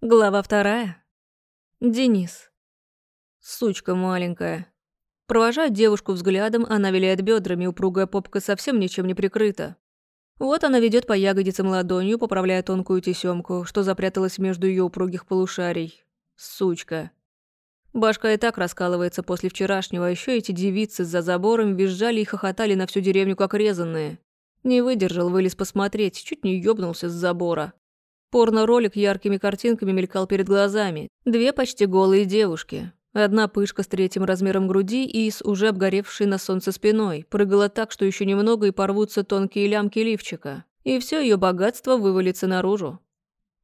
Глава вторая. Денис. Сучка маленькая. Провожает девушку взглядом, она виляет бедрами, упругая попка совсем ничем не прикрыта. Вот она ведет по ягодицам ладонью, поправляя тонкую тесемку, что запряталась между ее упругих полушарий. Сучка. Башка и так раскалывается после вчерашнего, а еще эти девицы за забором визжали и хохотали на всю деревню как резанные. Не выдержал, вылез посмотреть, чуть не ёбнулся с забора. Порно-ролик яркими картинками мелькал перед глазами. Две почти голые девушки. Одна пышка с третьим размером груди и с уже обгоревшей на солнце спиной. Прыгала так, что еще немного и порвутся тонкие лямки лифчика. И все ее богатство вывалится наружу.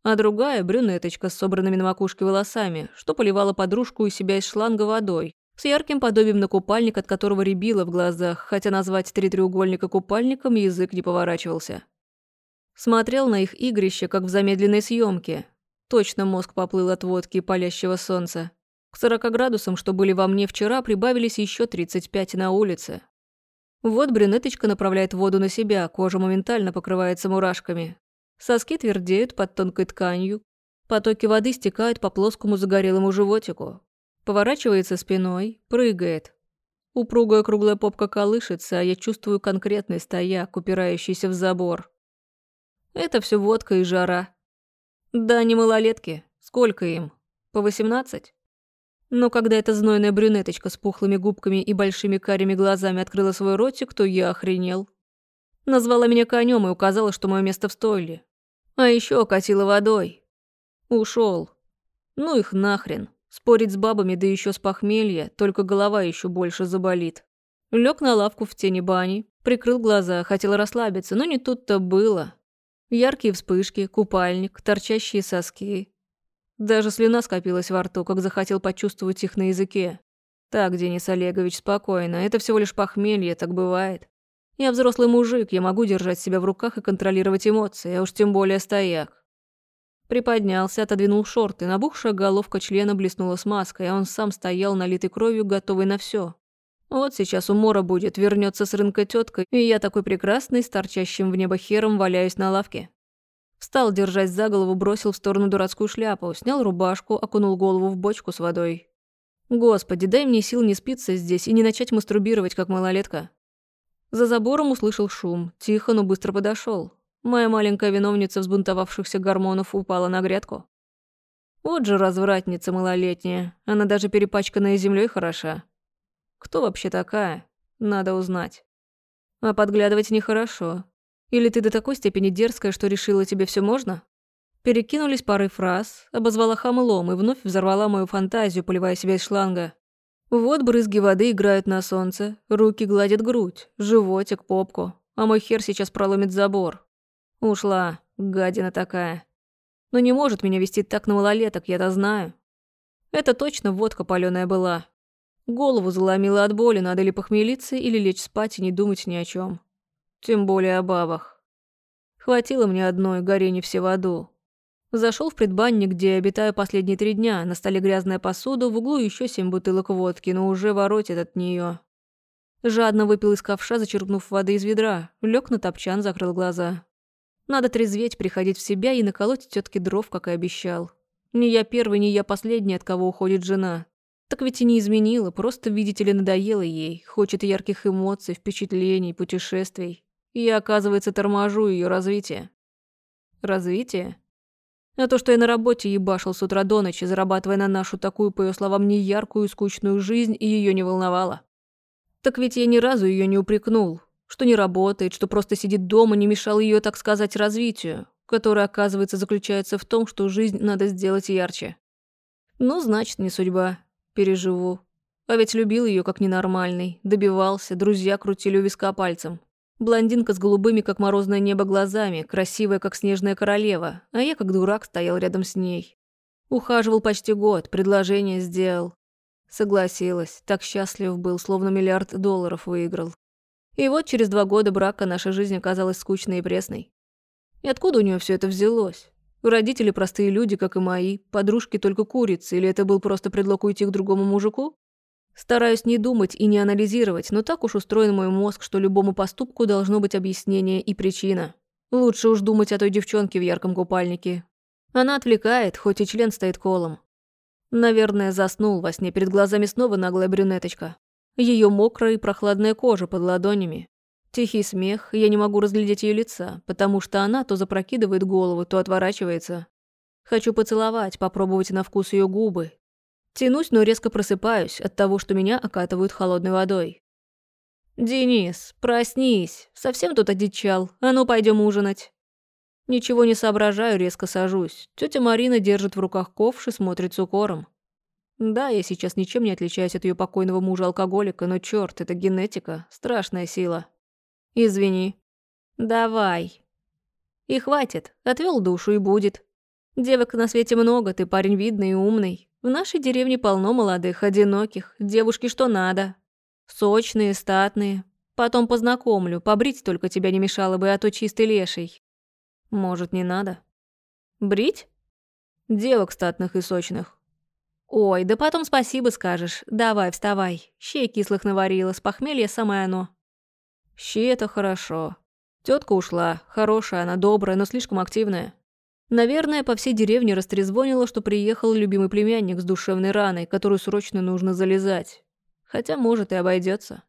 А другая – брюнеточка с собранными на макушке волосами, что поливала подружку и себя из шланга водой, с ярким подобием на купальник, от которого рябило в глазах, хотя назвать три треугольника купальником язык не поворачивался. Смотрел на их игрище, как в замедленной съемке. Точно мозг поплыл от водки и палящего солнца. К 40 градусам, что были во мне вчера, прибавились еще 35 на улице. Вот брюнеточка направляет воду на себя, кожа моментально покрывается мурашками. Соски твердеют под тонкой тканью, потоки воды стекают по плоскому загорелому животику. Поворачивается спиной, прыгает. Упругая круглая попка колышется, а я чувствую конкретный стояк, упирающийся в забор. Это все водка и жара. Да, не малолетки. Сколько им? По восемнадцать? Но когда эта знойная брюнеточка с пухлыми губками и большими карими глазами открыла свой ротик, то я охренел. Назвала меня конем и указала, что мое место в стойле. А еще окатила водой. Ушел. Ну их нахрен. Спорить с бабами, да еще с похмелья, только голова еще больше заболит. Лег на лавку в тени бани, прикрыл глаза, хотел расслабиться, но не тут-то было. Яркие вспышки, купальник, торчащие соски. Даже слюна скопилась во рту, как захотел почувствовать их на языке. Так, Денис Олегович, спокойно. Это всего лишь похмелье, так бывает. Я взрослый мужик, я могу держать себя в руках и контролировать эмоции, а уж тем более стояк. Приподнялся, отодвинул шорты, набухшая головка члена блеснула смазкой, а он сам стоял налитой кровью, готовый на все. Вот сейчас у Мора будет, вернется с рынка тетка, и я такой прекрасный, с торчащим в небо хером, валяюсь на лавке. Встал, держась за голову, бросил в сторону дурацкую шляпу, снял рубашку, окунул голову в бочку с водой. Господи, дай мне сил не спиться здесь и не начать мастурбировать, как малолетка. За забором услышал шум, тихо, но быстро подошел. Моя маленькая виновница взбунтовавшихся гормонов упала на грядку. Вот же развратница малолетняя, она даже перепачканная землей хороша. Кто вообще такая? Надо узнать. А подглядывать нехорошо. Или ты до такой степени дерзкая, что решила тебе все можно? Перекинулись парой фраз, обозвала хамлом и вновь взорвала мою фантазию, поливая себя из шланга. Вот брызги воды играют на солнце, руки гладят грудь, животик, попку, а мой хер сейчас проломит забор. Ушла, гадина такая. Но не может меня вести так на малолеток, я-то знаю. Это точно водка палёная была, Голову заломило от боли, надо ли похмелиться или лечь спать и не думать ни о чем. Тем более о бабах. Хватило мне одной, горе не все в аду. Зашел в предбанник, где обитаю последние три дня. На столе грязная посуда, в углу еще семь бутылок водки, но уже воротит от нее. Жадно выпил из ковша, зачерпнув воды из ведра. Лег на топчан, закрыл глаза. Надо трезветь, приходить в себя и наколоть тетке дров, как и обещал. Не я первый, не я последний, от кого уходит жена. Так ведь и не изменила, просто, видите ли, надоело ей, хочет ярких эмоций, впечатлений, путешествий. И я, оказывается, торможу ее развитие. Развитие? А то, что я на работе ебашил с утра до ночи, зарабатывая на нашу такую, по ее словам, неяркую и скучную жизнь, и ее не волновало. Так ведь я ни разу ее не упрекнул, что не работает, что просто сидит дома, не мешал ее, так сказать, развитию, которое, оказывается, заключается в том, что жизнь надо сделать ярче. Ну, значит, не судьба. Переживу. А ведь любил ее как ненормальный. Добивался, друзья крутили у виска пальцем. Блондинка с голубыми, как морозное небо, глазами, красивая, как снежная королева, а я, как дурак, стоял рядом с ней. Ухаживал почти год, предложение сделал. Согласилась, так счастлив был, словно миллиард долларов выиграл. И вот через два года брака наша жизнь оказалась скучной и пресной. И откуда у нее все это взялось? Родители простые люди, как и мои, подружки только курицы, или это был просто предлог уйти к другому мужику? Стараюсь не думать и не анализировать, но так уж устроен мой мозг, что любому поступку должно быть объяснение и причина. Лучше уж думать о той девчонке в ярком купальнике. Она отвлекает, хоть и член стоит колом. Наверное, заснул во сне, перед глазами снова наглая брюнеточка. Ее мокрая и прохладная кожа под ладонями. Тихий смех, я не могу разглядеть ее лица, потому что она то запрокидывает голову, то отворачивается. Хочу поцеловать, попробовать на вкус ее губы. Тянусь, но резко просыпаюсь от того, что меня окатывают холодной водой. «Денис, проснись, совсем тут одичал, а ну пойдем ужинать». Ничего не соображаю, резко сажусь. Тетя Марина держит в руках ковш и смотрит с укором. Да, я сейчас ничем не отличаюсь от ее покойного мужа-алкоголика, но черт, это генетика, страшная сила. Извини. Давай. И хватит, отвел душу и будет. Девок на свете много, ты парень видный и умный. В нашей деревне полно молодых, одиноких, девушки что надо. Сочные, статные. Потом познакомлю, побрить только тебя не мешало бы, а то чистый леший. Может, не надо? Брить? Девок статных и сочных. Ой, да потом спасибо скажешь. Давай, вставай. Щей кислых наварила, с похмелья самое оно. Щи это хорошо. Тетка ушла. Хорошая она, добрая, но слишком активная. Наверное, по всей деревне растрезвонило, что приехал любимый племянник с душевной раной, которую срочно нужно залезать. Хотя, может, и обойдется.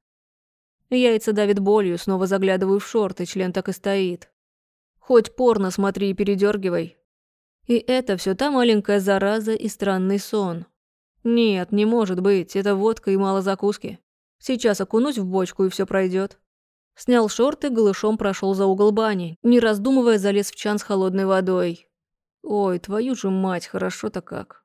Яйца давит болью, снова заглядываю в шорты, член так и стоит. Хоть порно смотри и передергивай. И это все та маленькая зараза и странный сон. Нет, не может быть, это водка и мало закуски. Сейчас окунусь в бочку и все пройдет. Снял шорты, голышом прошел за угол бани, не раздумывая залез в чан с холодной водой. Ой, твою же мать, хорошо-то как.